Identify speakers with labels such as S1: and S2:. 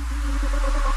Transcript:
S1: ハハハハ